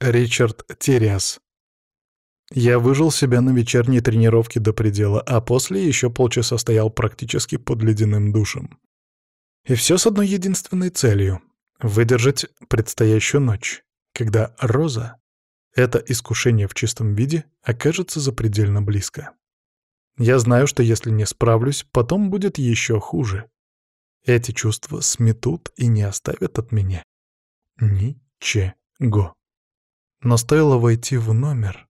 Ричард Терриас. Я выжил себя на вечерней тренировке до предела, а после еще полчаса стоял практически под ледяным душем. И все с одной единственной целью — выдержать предстоящую ночь, когда Роза, это искушение в чистом виде, окажется запредельно близко. Я знаю, что если не справлюсь, потом будет еще хуже. Эти чувства сметут и не оставят от меня ничего. Но стоило войти в номер,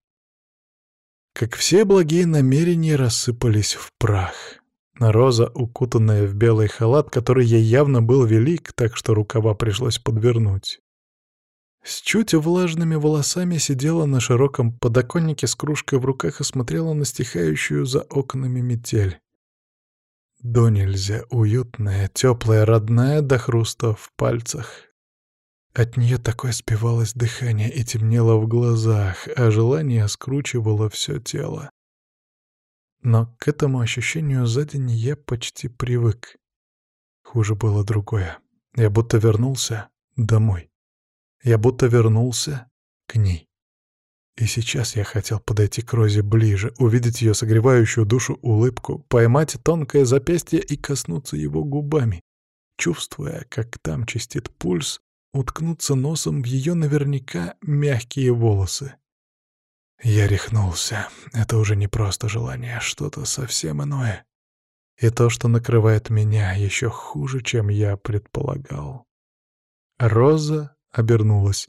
как все благие намерения рассыпались в прах. Роза, укутанная в белый халат, который ей явно был велик, так что рукава пришлось подвернуть. С чуть влажными волосами сидела на широком подоконнике с кружкой в руках и смотрела на стихающую за окнами метель. До нельзя уютная, теплая, родная до хруста в пальцах. От нее такое спивалось дыхание и темнело в глазах, а желание скручивало все тело. Но к этому ощущению за день я почти привык. Хуже было другое. Я будто вернулся домой. Я будто вернулся к ней. И сейчас я хотел подойти к Розе ближе, увидеть ее согревающую душу улыбку, поймать тонкое запястье и коснуться его губами, чувствуя, как там чистит пульс, уткнуться носом в ее наверняка мягкие волосы. Я рехнулся. Это уже не просто желание, а что-то совсем иное. И то, что накрывает меня, еще хуже, чем я предполагал. Роза обернулась.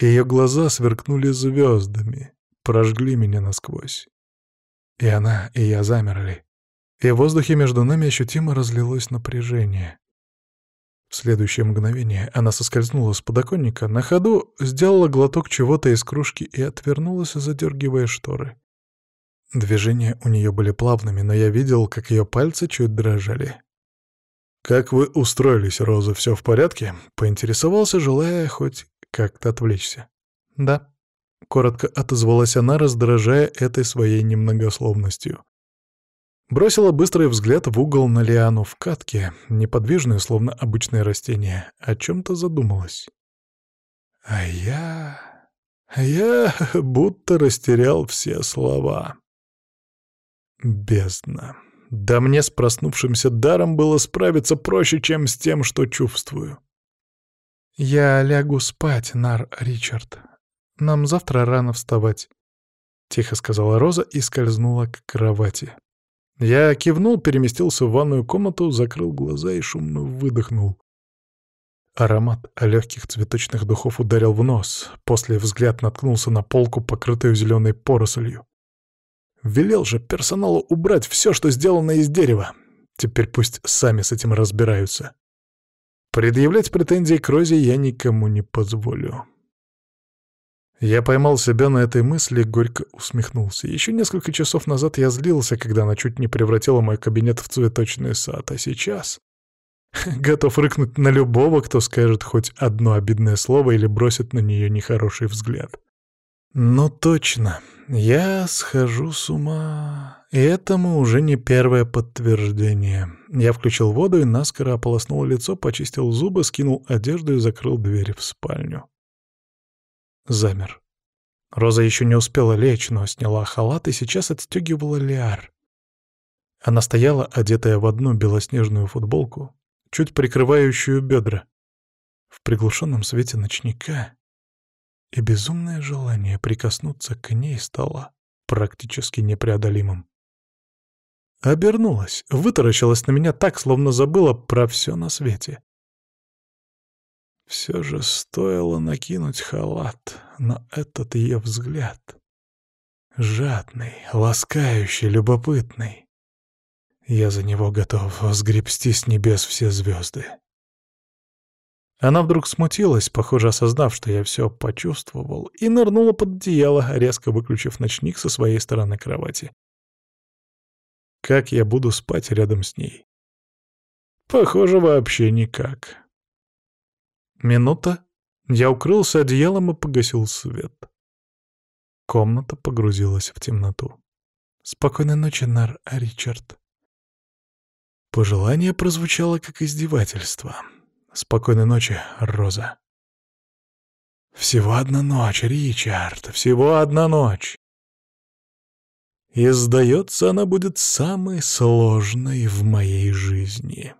Ее глаза сверкнули звездами, прожгли меня насквозь. И она, и я замерли. И в воздухе между нами ощутимо разлилось напряжение. В следующее мгновение она соскользнула с подоконника, на ходу сделала глоток чего-то из кружки и отвернулась, задергивая шторы. Движения у нее были плавными, но я видел, как ее пальцы чуть дрожали. «Как вы устроились, Роза, все в порядке?» — поинтересовался, желая хоть как-то отвлечься. «Да», — коротко отозвалась она, раздражая этой своей немногословностью. Бросила быстрый взгляд в угол на лиану в катке, неподвижную, словно обычное растение, о чем-то задумалась. А я... я будто растерял все слова. Бездна. Да мне с проснувшимся даром было справиться проще, чем с тем, что чувствую. «Я лягу спать, Нар Ричард. Нам завтра рано вставать», — тихо сказала Роза и скользнула к кровати. Я кивнул, переместился в ванную комнату, закрыл глаза и шумно выдохнул. Аромат легких цветочных духов ударил в нос. После взгляд наткнулся на полку, покрытую зеленой порослью. Велел же персоналу убрать все, что сделано из дерева. Теперь пусть сами с этим разбираются. Предъявлять претензии к Розе я никому не позволю. Я поймал себя на этой мысли и горько усмехнулся. Еще несколько часов назад я злился, когда она чуть не превратила мой кабинет в цветочный сад, а сейчас... Готов рыкнуть на любого, кто скажет хоть одно обидное слово или бросит на нее нехороший взгляд. Но точно, я схожу с ума. И этому уже не первое подтверждение. Я включил воду и наскоро ополоснул лицо, почистил зубы, скинул одежду и закрыл дверь в спальню замер. Роза еще не успела лечь, но сняла халат и сейчас отстегивала лиар. Она стояла, одетая в одну белоснежную футболку, чуть прикрывающую бедра, в приглушенном свете ночника, и безумное желание прикоснуться к ней стало практически непреодолимым. Обернулась, вытаращилась на меня так, словно забыла про все на свете. Все же стоило накинуть халат, но этот ее взгляд... Жадный, ласкающий, любопытный. Я за него готов сгребсти с небес все звезды. Она вдруг смутилась, похоже, осознав, что я все почувствовал, и нырнула под одеяло, резко выключив ночник со своей стороны кровати. Как я буду спать рядом с ней? Похоже, вообще никак. Минута. Я укрылся одеялом и погасил свет. Комната погрузилась в темноту. «Спокойной ночи, Нар Ричард». Пожелание прозвучало как издевательство. «Спокойной ночи, Роза». Всего одна ночь, Ричард, всего одна ночь. И, сдается, она будет самой сложной в моей жизни.